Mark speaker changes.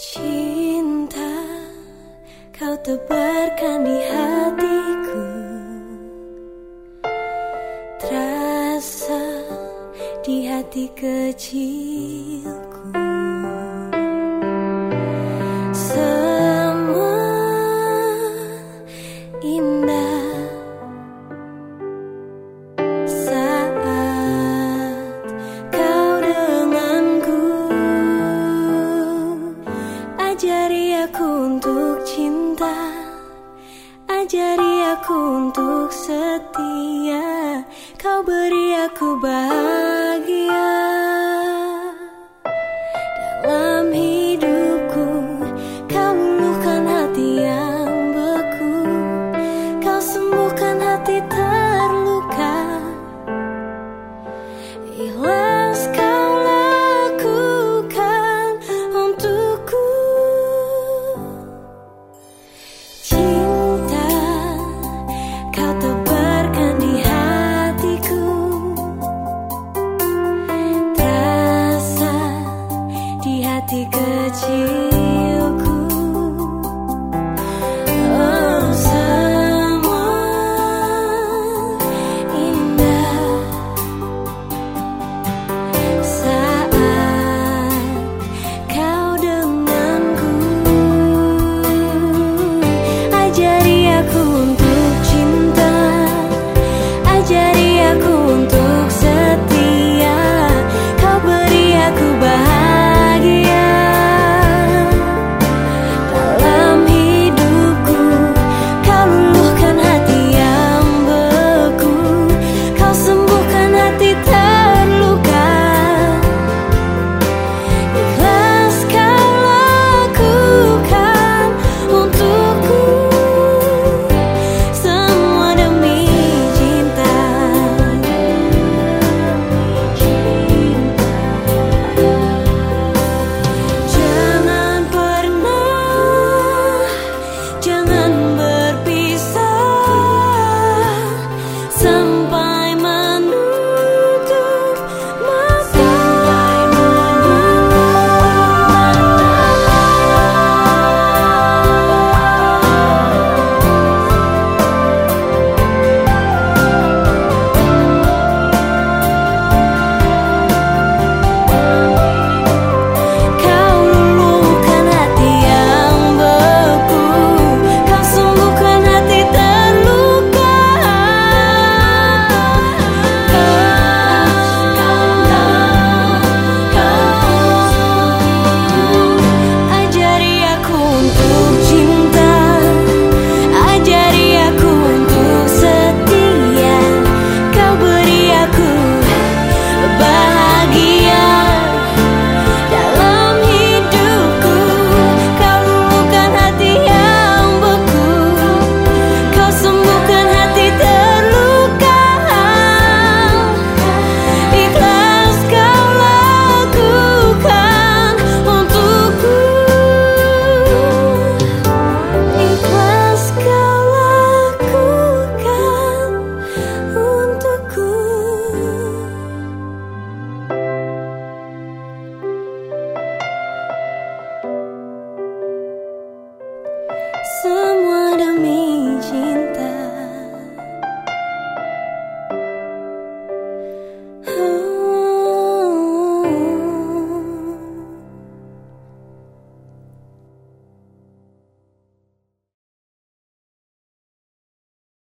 Speaker 1: Cinta kau tebarkan di hatiku. Terasa di hati kecilku. Ajari aku untuk setia. Kau beri aku bahagia. 的歌姬。